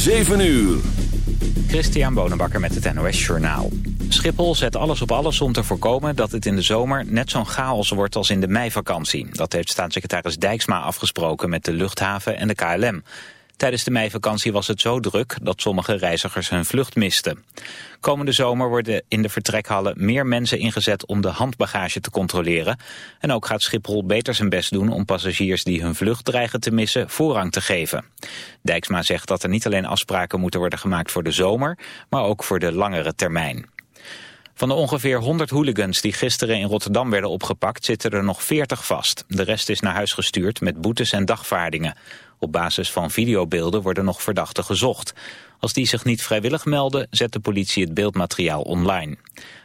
7 uur. Christian Bonenbakker met het NOS Journaal. Schiphol zet alles op alles om te voorkomen dat het in de zomer net zo'n chaos wordt als in de meivakantie. Dat heeft staatssecretaris Dijksma afgesproken met de luchthaven en de KLM. Tijdens de meivakantie was het zo druk dat sommige reizigers hun vlucht misten. Komende zomer worden in de vertrekhallen meer mensen ingezet om de handbagage te controleren. En ook gaat Schiphol beter zijn best doen om passagiers die hun vlucht dreigen te missen voorrang te geven. Dijksma zegt dat er niet alleen afspraken moeten worden gemaakt voor de zomer, maar ook voor de langere termijn. Van de ongeveer 100 hooligans die gisteren in Rotterdam werden opgepakt... zitten er nog 40 vast. De rest is naar huis gestuurd met boetes en dagvaardingen. Op basis van videobeelden worden nog verdachten gezocht. Als die zich niet vrijwillig melden, zet de politie het beeldmateriaal online.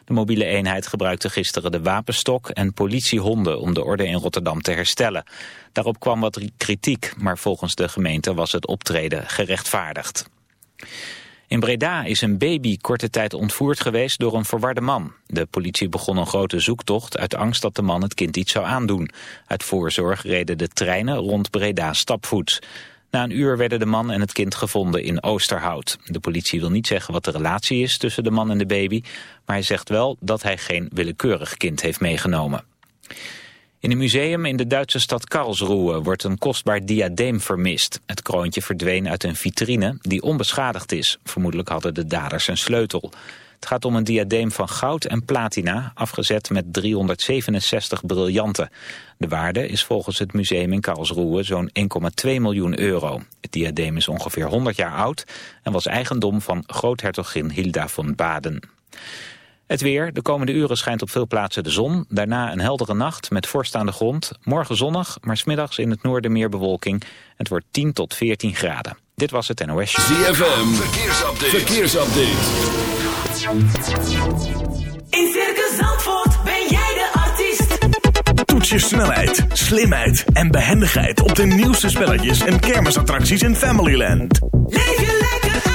De mobiele eenheid gebruikte gisteren de wapenstok en politiehonden om de orde in Rotterdam te herstellen. Daarop kwam wat kritiek, maar volgens de gemeente was het optreden gerechtvaardigd. In Breda is een baby korte tijd ontvoerd geweest door een verwarde man. De politie begon een grote zoektocht uit angst dat de man het kind iets zou aandoen. Uit voorzorg reden de treinen rond Breda stapvoets. Na een uur werden de man en het kind gevonden in Oosterhout. De politie wil niet zeggen wat de relatie is tussen de man en de baby... maar hij zegt wel dat hij geen willekeurig kind heeft meegenomen. In een museum in de Duitse stad Karlsruhe wordt een kostbaar diadeem vermist. Het kroontje verdween uit een vitrine die onbeschadigd is. Vermoedelijk hadden de daders een sleutel. Het gaat om een diadeem van goud en platina, afgezet met 367 briljanten. De waarde is volgens het museum in Karlsruhe zo'n 1,2 miljoen euro. Het diadeem is ongeveer 100 jaar oud en was eigendom van groothertogin Hilda van Baden. Het weer. De komende uren schijnt op veel plaatsen de zon. Daarna een heldere nacht met vorst aan de grond. Morgen zonnig, maar smiddags in het noorden meer bewolking. Het wordt 10 tot 14 graden. Dit was het NOS. ZFM. Verkeersupdate. Verkeersupdate. In Circus Zandvoort ben jij de artiest. Toets je snelheid, slimheid en behendigheid op de nieuwste spelletjes en kermisattracties in Familyland. Leef je lekker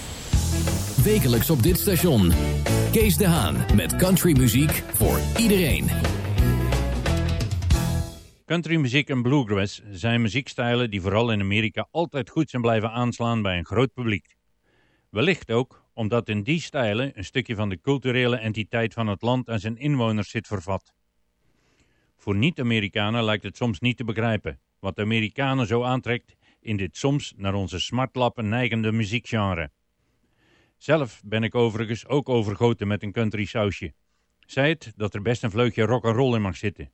Wekelijks op dit station. Kees de Haan met countrymuziek voor iedereen. Countrymuziek en bluegrass zijn muziekstijlen die vooral in Amerika altijd goed zijn blijven aanslaan bij een groot publiek. Wellicht ook omdat in die stijlen een stukje van de culturele entiteit van het land en zijn inwoners zit vervat. Voor niet-Amerikanen lijkt het soms niet te begrijpen wat de Amerikanen zo aantrekt in dit soms naar onze smartlappen neigende muziekgenre. Zelf ben ik overigens ook overgoten met een country sausje. Zei het dat er best een vleugje rock'n'roll in mag zitten.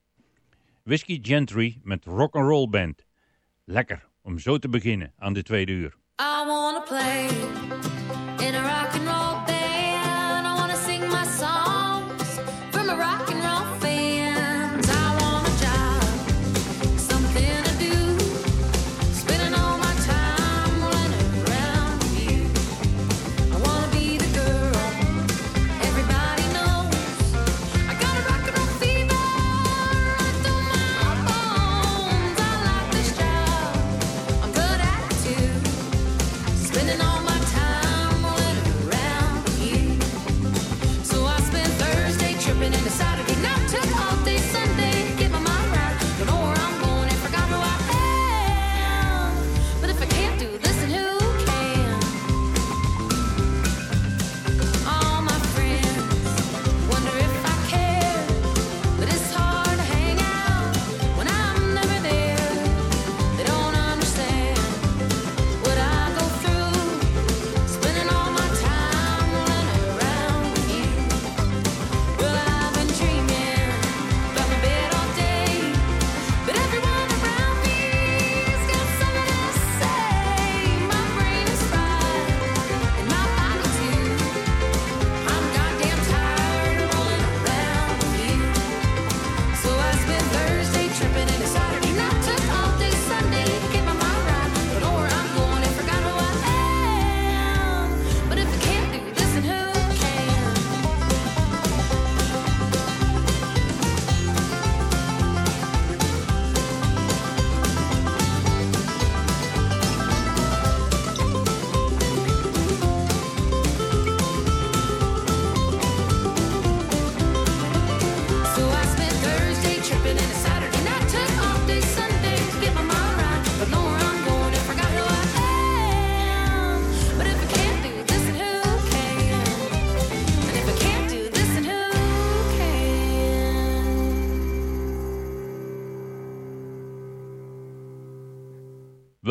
Whiskey Gentry met Rock'n'Roll Band. Lekker om zo te beginnen aan de tweede uur. I wanna play in a rock and roll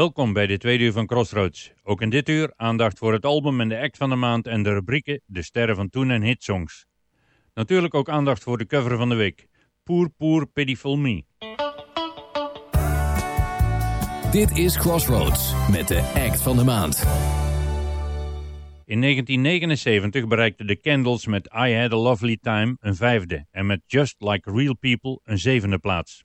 Welkom bij de tweede uur van Crossroads. Ook in dit uur aandacht voor het album en de act van de maand en de rubrieken De Sterren van Toen en Hitsongs. Natuurlijk ook aandacht voor de cover van de week. Poor Poor Pitiful Me. Dit is Crossroads met de act van de maand. In 1979 bereikte de Candles met I Had A Lovely Time een vijfde en met Just Like Real People een zevende plaats.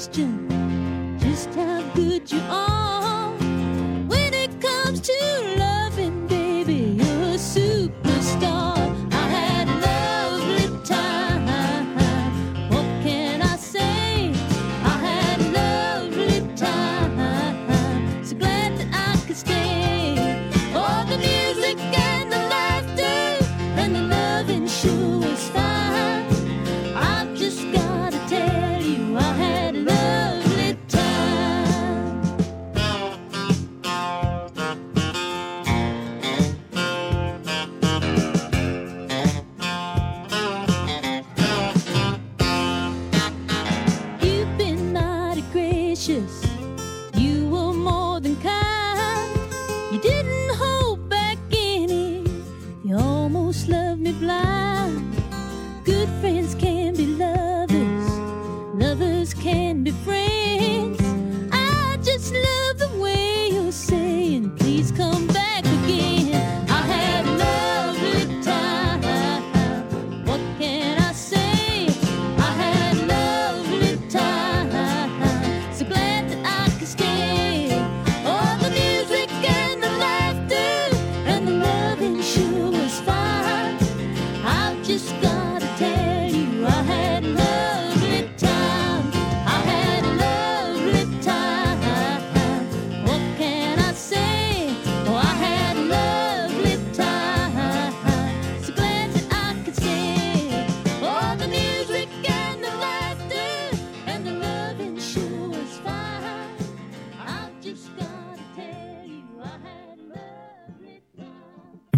question just how good you are.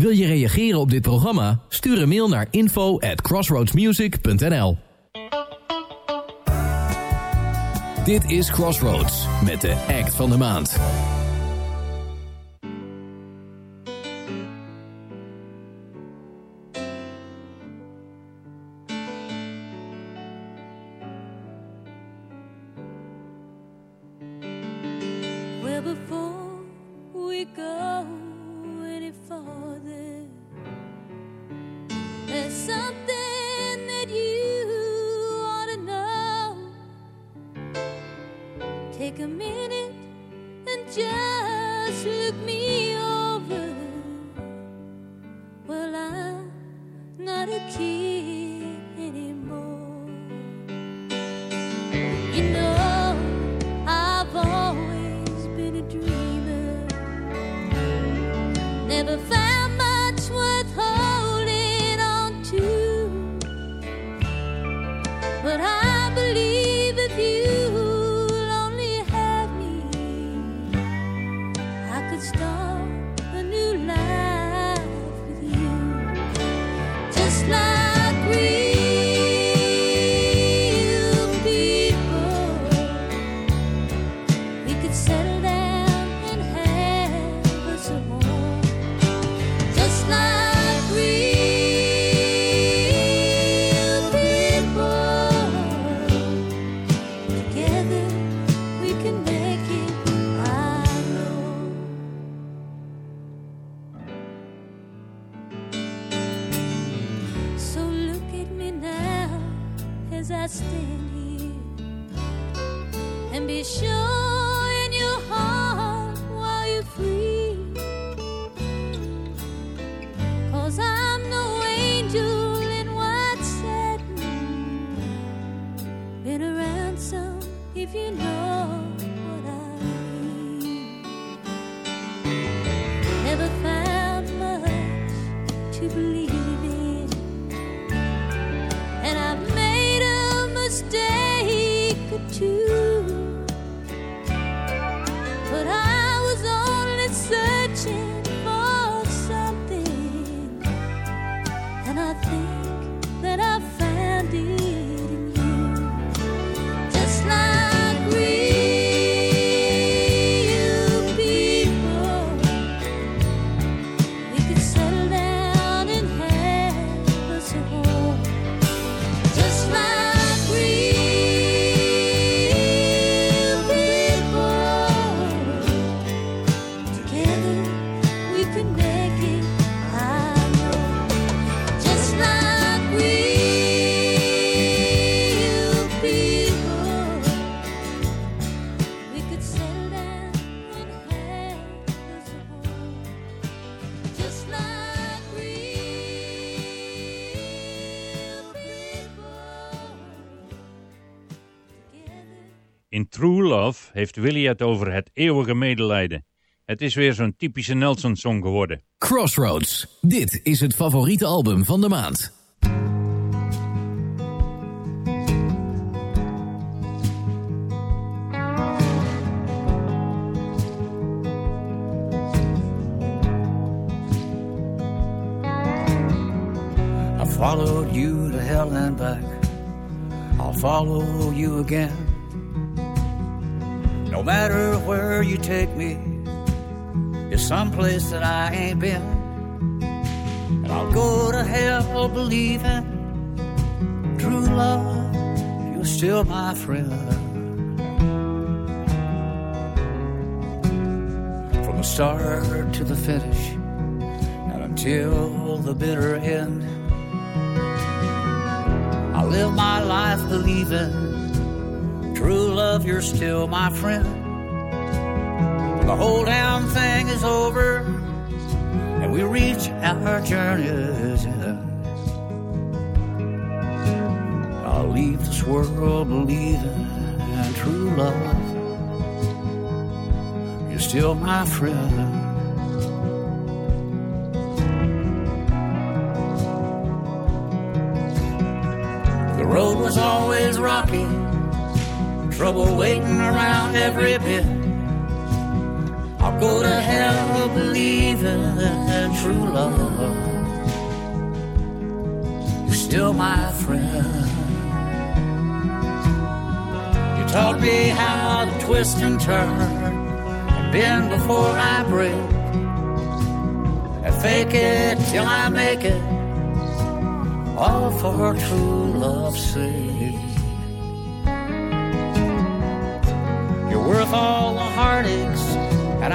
Wil je reageren op dit programma? Stuur een mail naar info at crossroadsmusic.nl Dit is Crossroads met de act van de maand. be sure in your heart while you're free. Cause I'm no angel in white satin. Been a ransom if you know. Heeft Willie het over het eeuwige medelijden. Het is weer zo'n typische Nelson-song geworden. Crossroads. Dit is het favoriete album van de maand. I followed you to hell and back. I'll follow you again. No matter where you take me, it's someplace that I ain't been. And I'll go to hell believing true love, you're still my friend. From the start to the finish, and until the bitter end. I live my life believing true love, you're still my friend. The whole damn thing is over and we reach our journey's end. I'll leave this world believing in true love. You're still my friend. The road was always rocky, trouble waiting around every bit. I'll go to hell believing in true love. You're still my friend. You taught me how to twist and turn and bend before I break. And fake it till I make it all for true love's sake.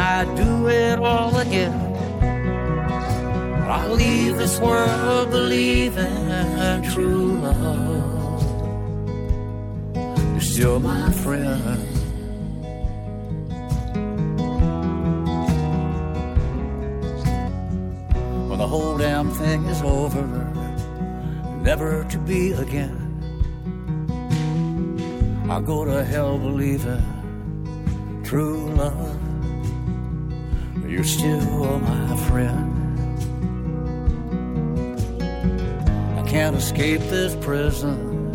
I'd do it all again. But I'll leave this world believing in true love. You're still my friend. When the whole damn thing is over never to be again. I'll go to hell believing true love. You're still my friend. I can't escape this prison,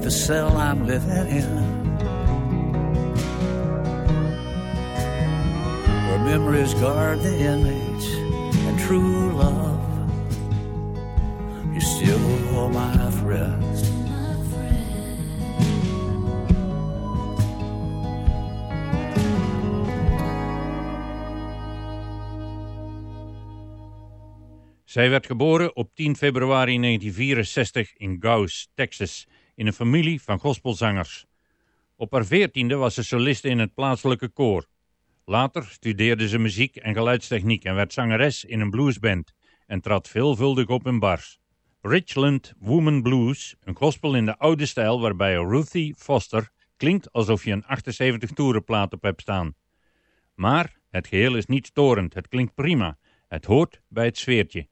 the cell I'm living in. Where memories guard the inmates and true love you're still my friend. Zij werd geboren op 10 februari 1964 in Gauss, Texas, in een familie van gospelzangers. Op haar veertiende was ze soliste in het plaatselijke koor. Later studeerde ze muziek en geluidstechniek en werd zangeres in een bluesband en trad veelvuldig op in bars. Richland Woman Blues, een gospel in de oude stijl waarbij Ruthie Foster klinkt alsof je een 78 toerenplaat op hebt staan. Maar het geheel is niet storend, het klinkt prima. Het hoort bij het sfeertje.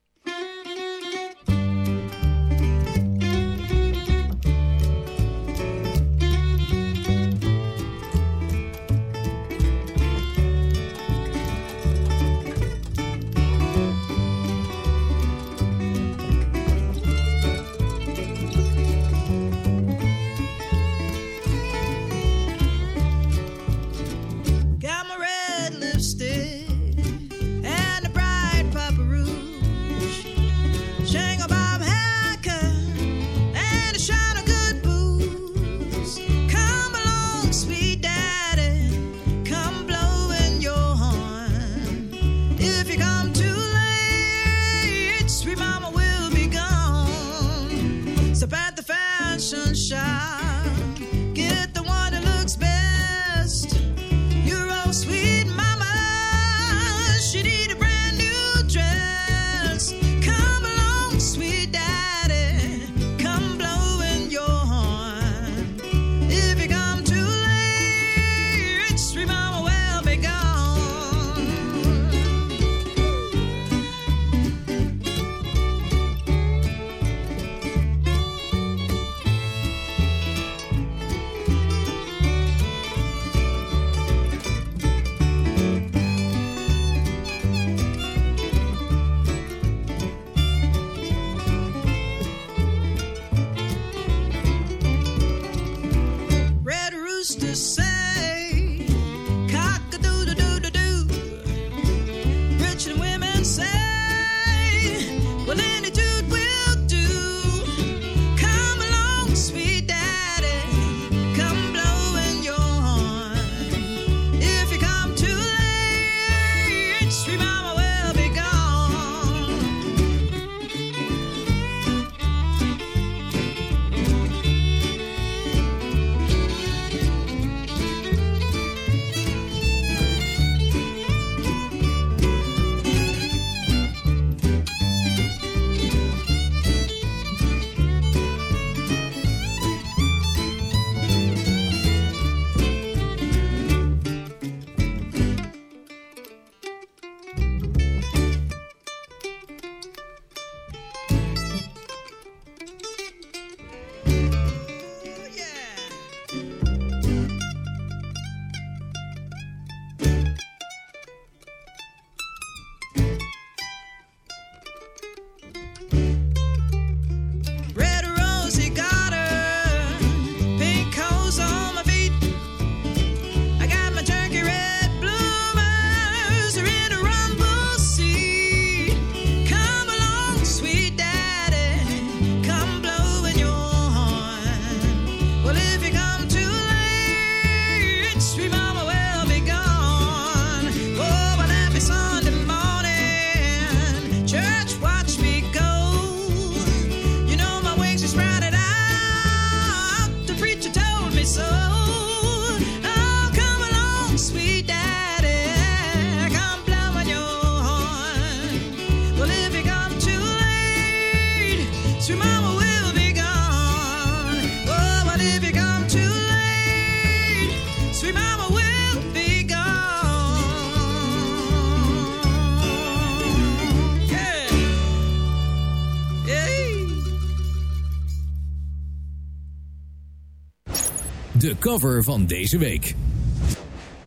van deze week.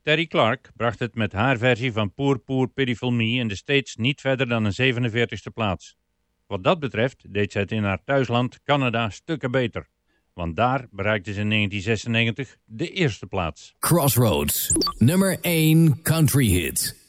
Terry Clark bracht het met haar versie van Poor Poor Pitiful Me in de States niet verder dan een 47e plaats. Wat dat betreft deed zij het in haar thuisland Canada stukken beter. Want daar bereikte ze in 1996 de eerste plaats. Crossroads, nummer 1 country hit.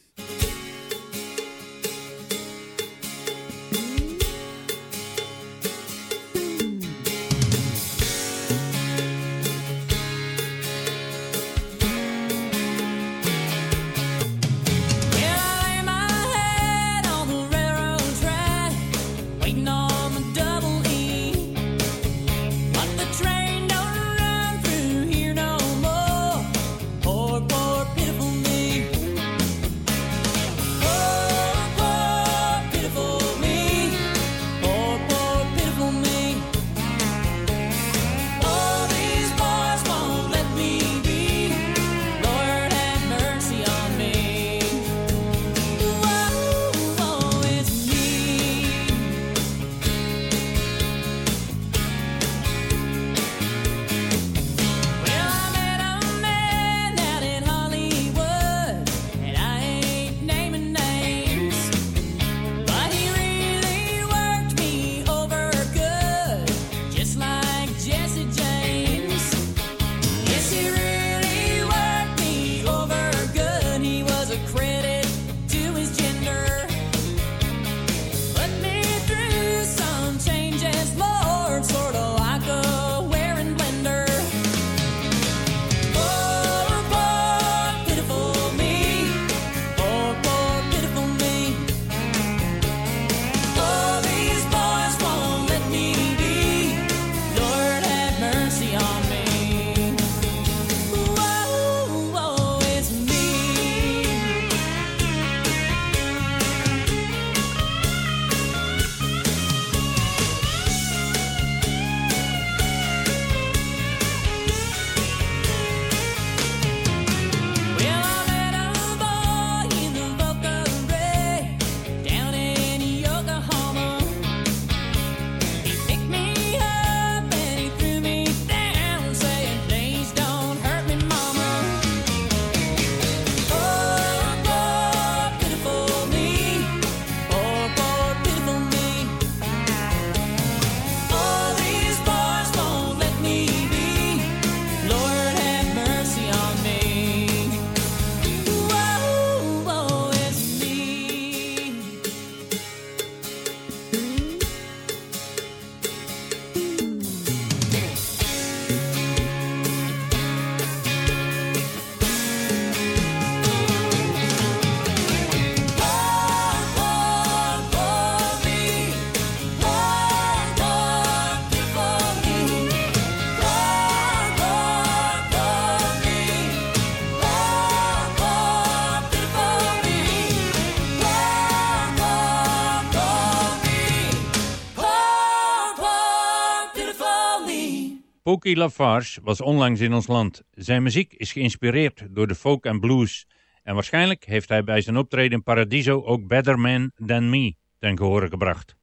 Oki Lafarge was onlangs in ons land. Zijn muziek is geïnspireerd door de folk en blues. En waarschijnlijk heeft hij bij zijn optreden in Paradiso ook Better Man Than Me ten gehore gebracht.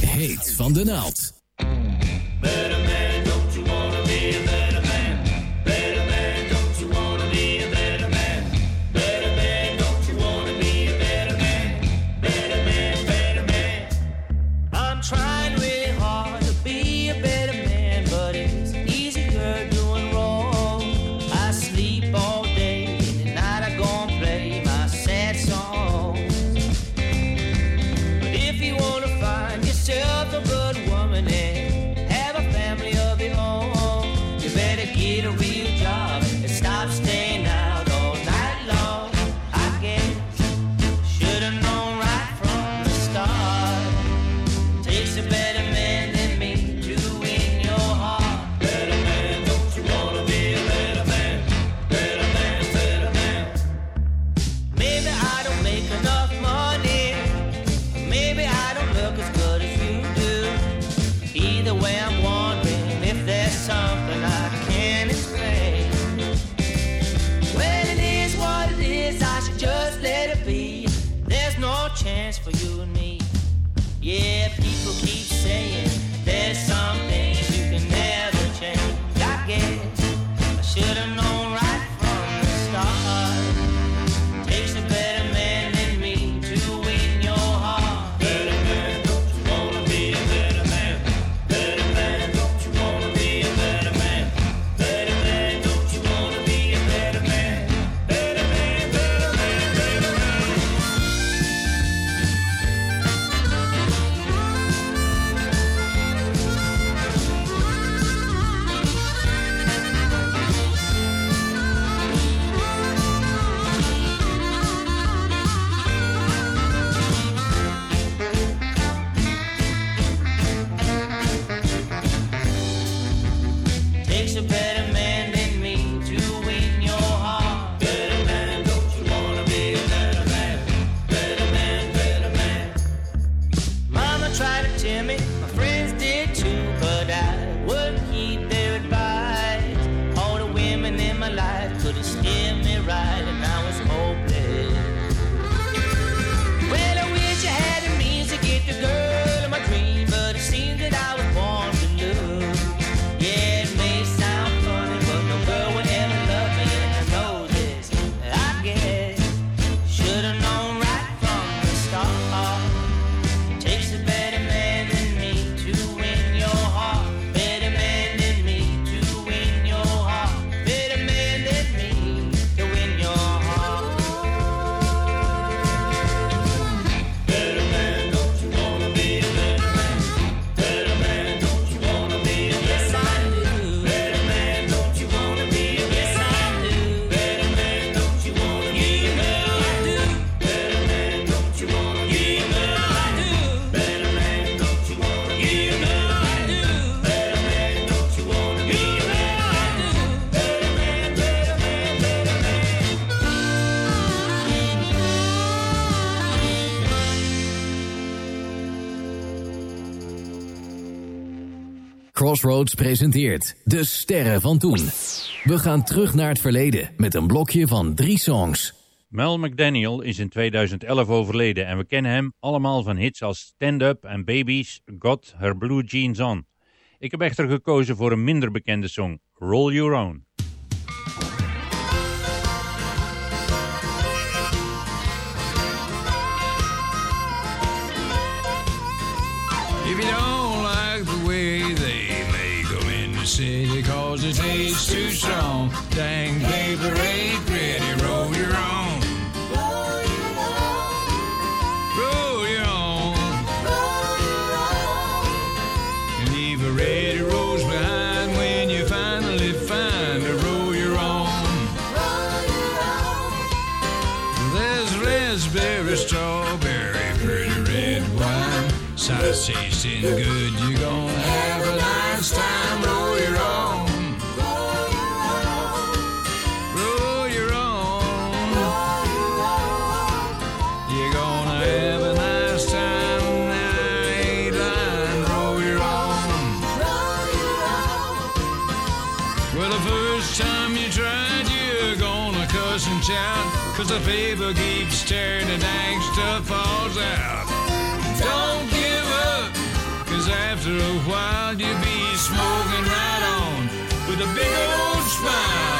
Heet van de naald. night and night. Crossroads presenteert De Sterren van Toen. We gaan terug naar het verleden met een blokje van drie songs. Mel McDaniel is in 2011 overleden en we kennen hem allemaal van hits als Stand Up en Babies Got Her Blue Jeans On. Ik heb echter gekozen voor een minder bekende song, Roll Your Own. It tastes too strong. Dang, paper, ain't pretty. Roll your own. Roll your own. Roll your own. Roll your own. Leave a rose behind when you finally find a roll your own. Roll your own. There's raspberry, strawberry, pretty red wine. Sausage and good. The paper keeps dang stuff falls out. Don't give up, cause after a while you'll be smoking right on with a big old smile.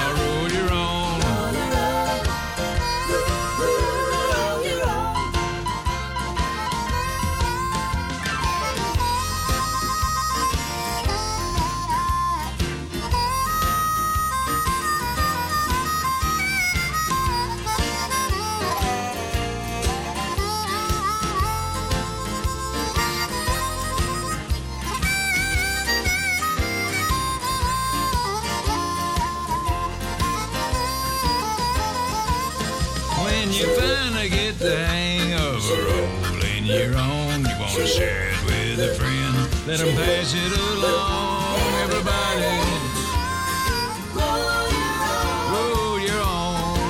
Let them pass it along, everybody. Roll your own.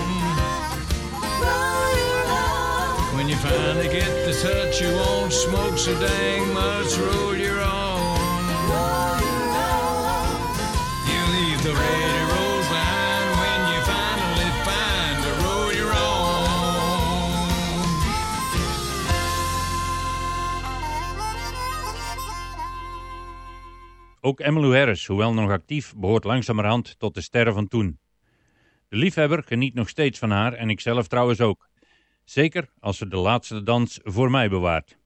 When you finally get the touch, you won't smoke so dang much. Roll your Ook Emmylou Harris, hoewel nog actief, behoort langzamerhand tot de sterren van toen. De liefhebber geniet nog steeds van haar en ikzelf trouwens ook. Zeker als ze de laatste dans voor mij bewaart.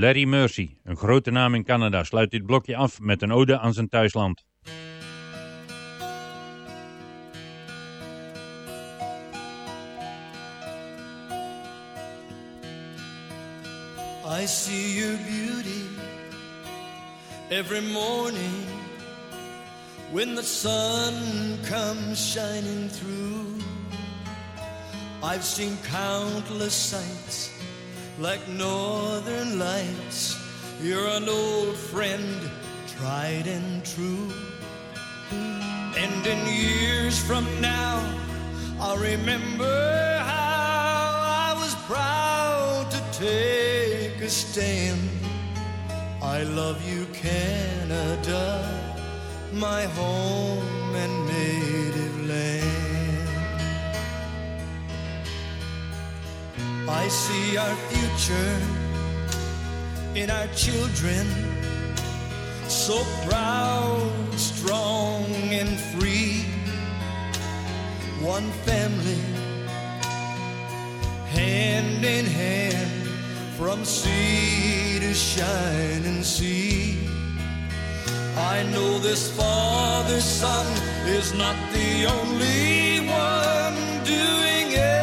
Larry Mercy, een grote naam in Canada, sluit dit blokje af met een ode aan zijn thuisland. I see your beauty every morning when the sun comes shining through. I've seen countless sights like northern lights. You're an old friend, tried and true. And in years from now, I'll remember how I was proud to take a stand. I love you, Canada, my home and native land. I see our future in our children, so proud, strong, and free. One family, hand in hand, from sea to shining sea. I know this father son is not the only one doing everything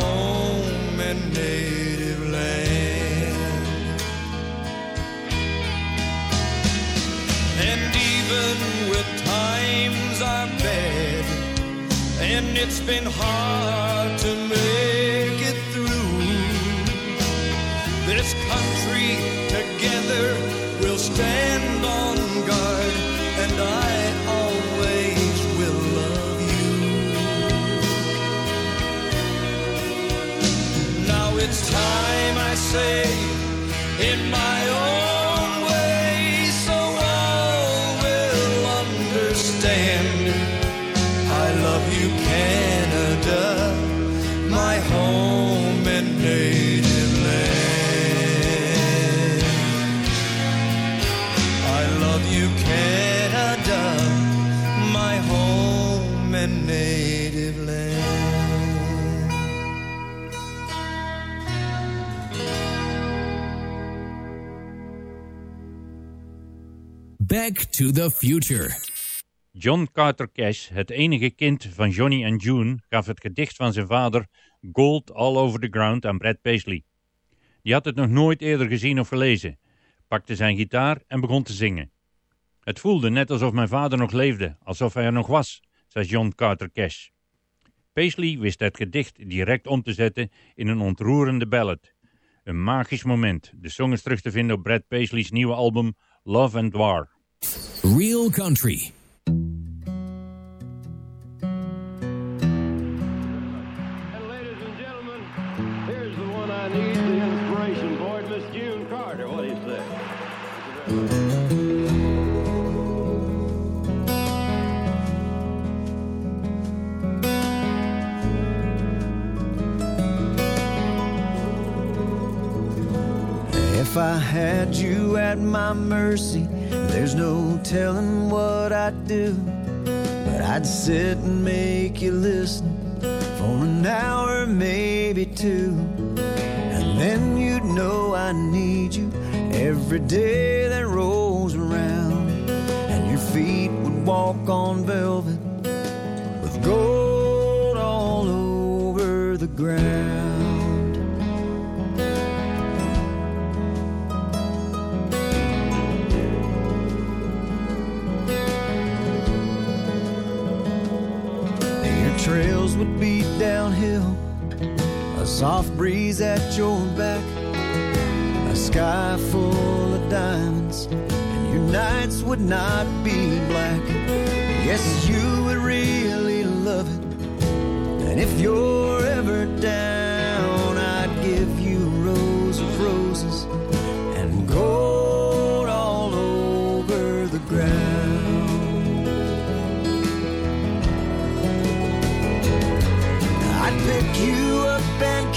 home and native land. And even with times are bad, and it's been hard to make say Back to the Future. John Carter Cash, het enige kind van Johnny en June, gaf het gedicht van zijn vader Gold All Over the Ground aan Brad Paisley. Die had het nog nooit eerder gezien of gelezen, pakte zijn gitaar en begon te zingen. Het voelde net alsof mijn vader nog leefde, alsof hij er nog was, zei John Carter Cash. Paisley wist het gedicht direct om te zetten in een ontroerende ballad. Een magisch moment. De song is terug te vinden op Brad Paisley's nieuwe album Love and War. Real Country. If I had you at my mercy, there's no telling what I'd do. But I'd sit and make you listen for an hour, maybe two. And then you'd know I need you every day that rolls around. And your feet would walk on velvet with gold all over the ground. Soft breeze at your back, a sky full of diamonds, and your nights would not be black. Yes, you would really love it. And if you're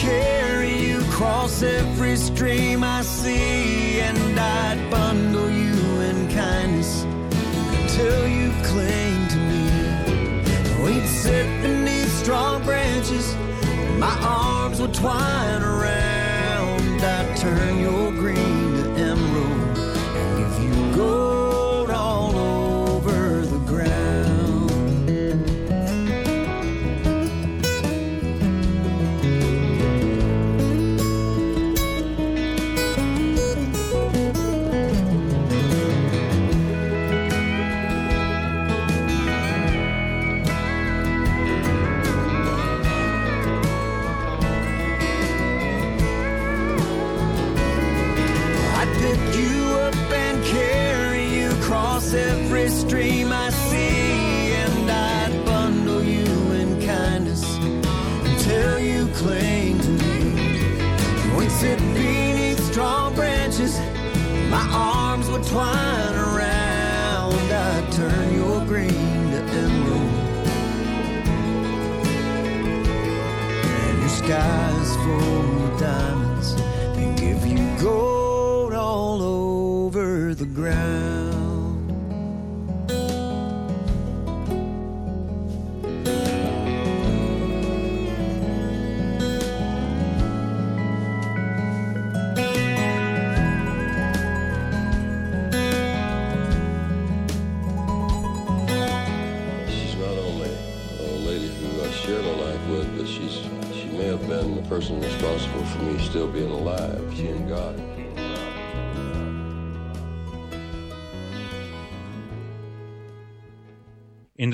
carry you across every stream I see, and I'd bundle you in kindness until you cling to me. We'd sit beneath strong branches, my arms would twine around. I'd turn your green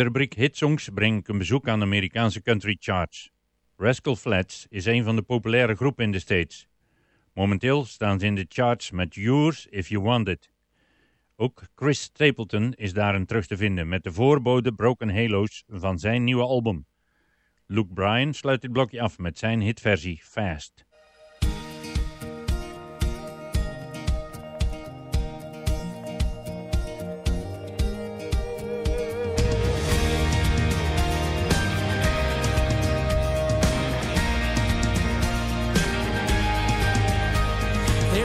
de rubriek Hitsongs breng ik een bezoek aan de Amerikaanse country charts. Rascal Flats is een van de populaire groepen in de States. Momenteel staan ze in de charts met Yours If You Want It. Ook Chris Stapleton is daarin terug te vinden met de voorbode Broken Halos van zijn nieuwe album. Luke Bryan sluit dit blokje af met zijn hitversie Fast.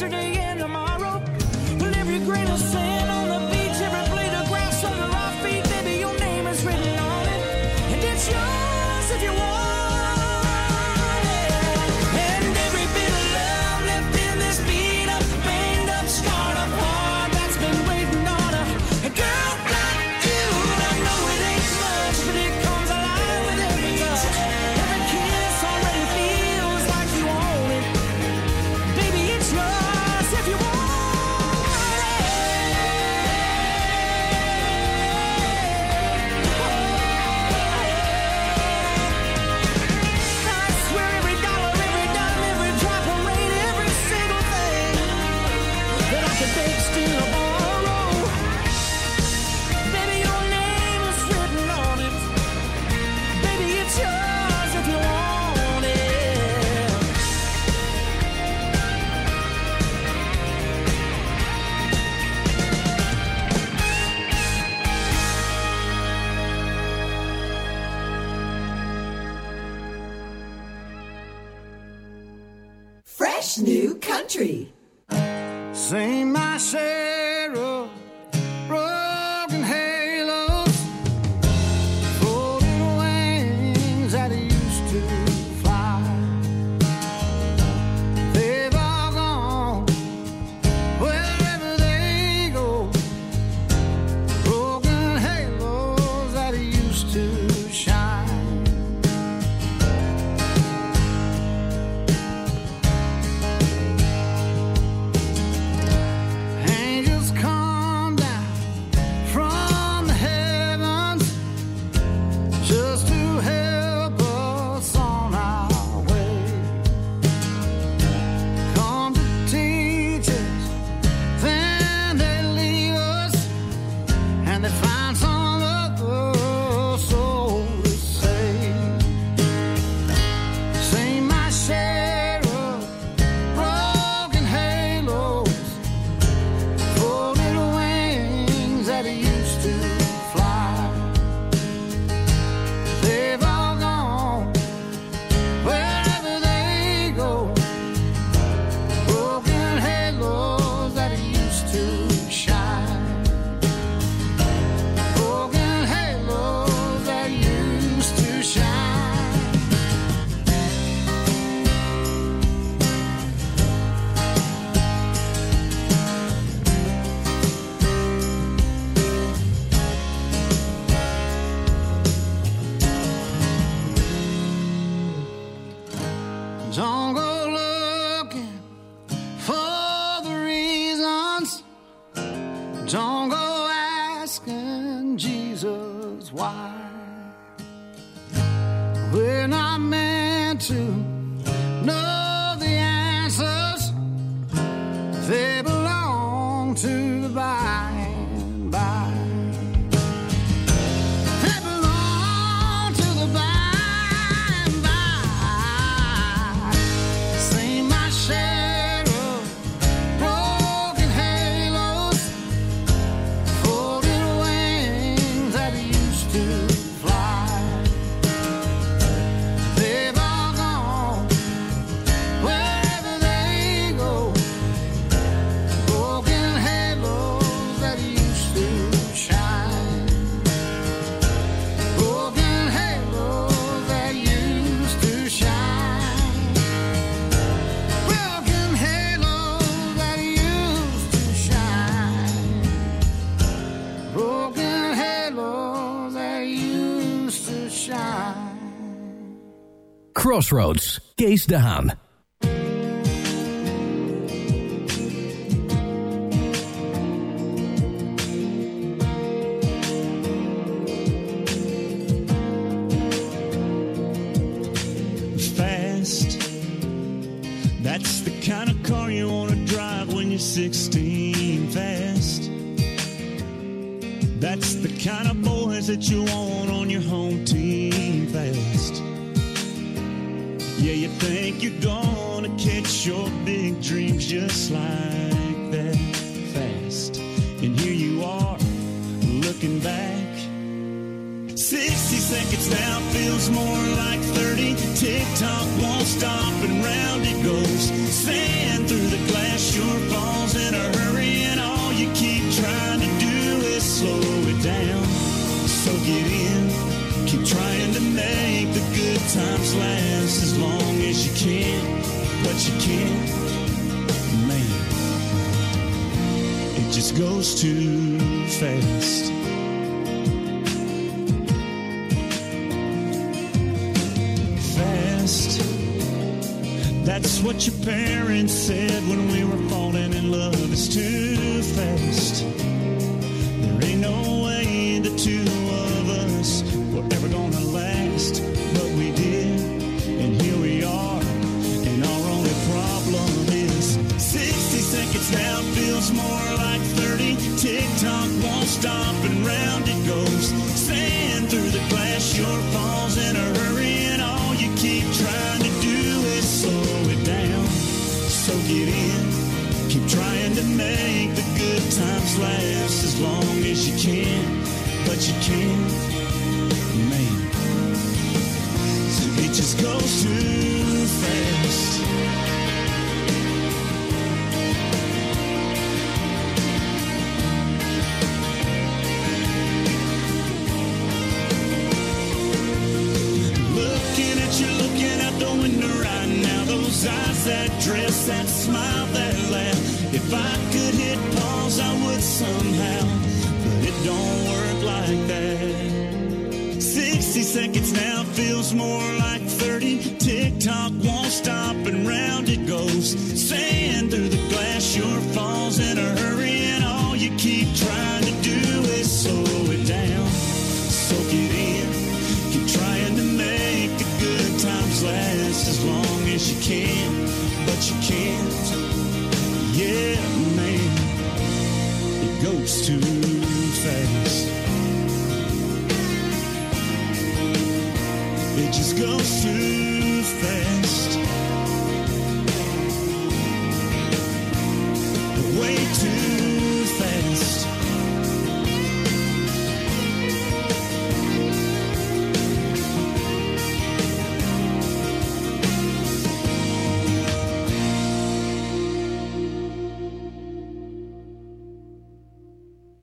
yesterday Crossroads, Kees de Fast. That's the kind of car you want to drive when you're 16. Fast. That's the kind of boys that you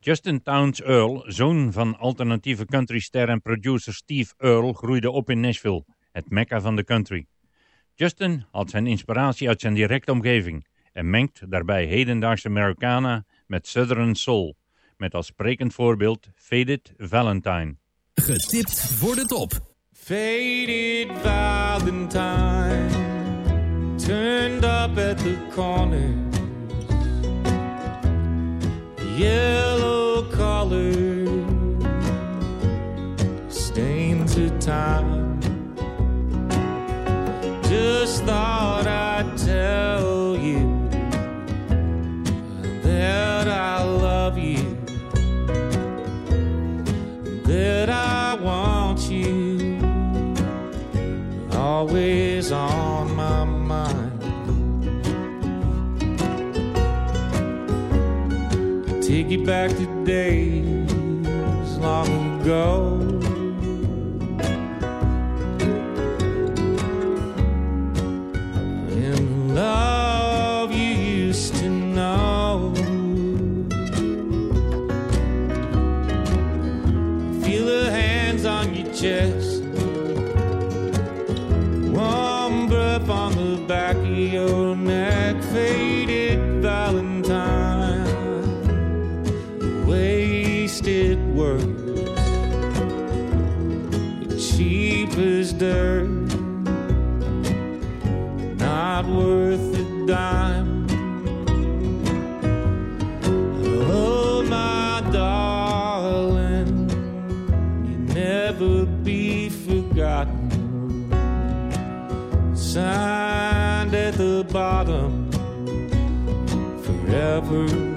Justin Towns Earl, zoon van alternatieve countryster en producer Steve Earl, groeide op in Nashville, het mekka van de country. Justin haalt zijn inspiratie uit zijn directe omgeving en mengt daarbij hedendaagse Americana met Southern Soul, met als sprekend voorbeeld Faded Valentine. Getipt voor de top. Faded Valentine Turned up at the corner Yeah collar stains of time. Just thought I'd tell you that I love you, that I want you always. back to days long ago. worth a dime. Oh, my darling, you'll never be forgotten. Signed at the bottom forever.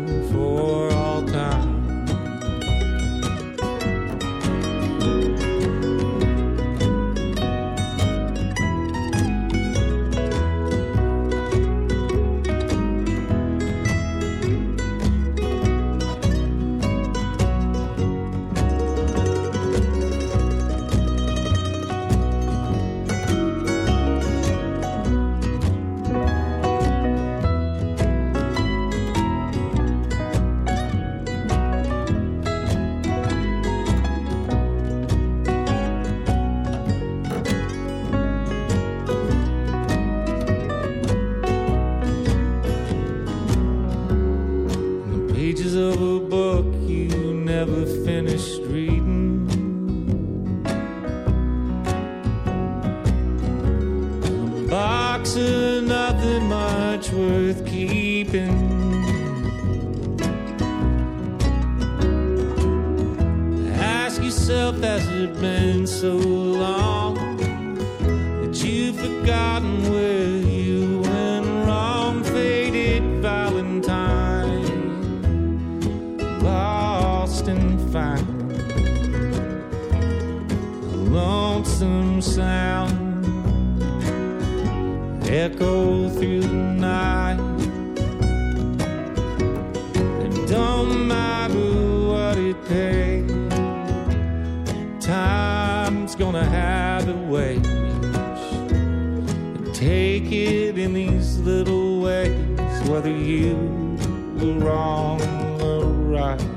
wrong, right.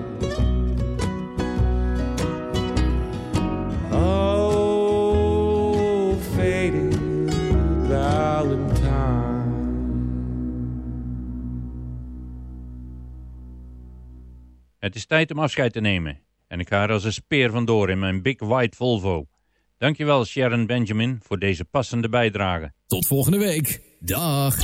Het is tijd om afscheid te nemen. En ik ga er als een speer vandoor in mijn Big White Volvo. Dankjewel Sharon Benjamin voor deze passende bijdrage. Tot volgende week. Dag.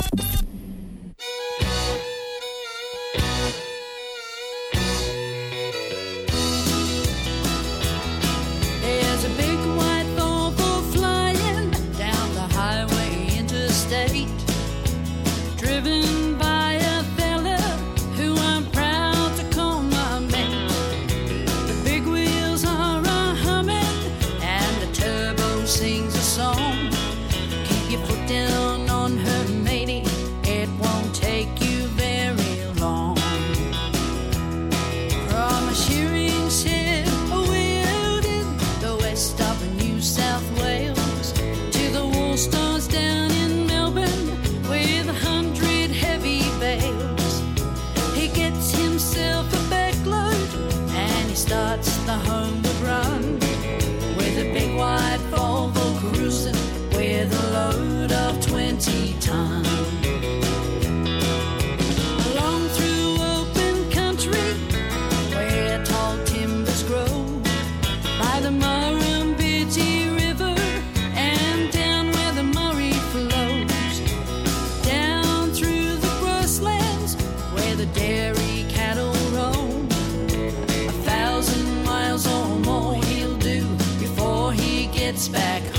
Gets back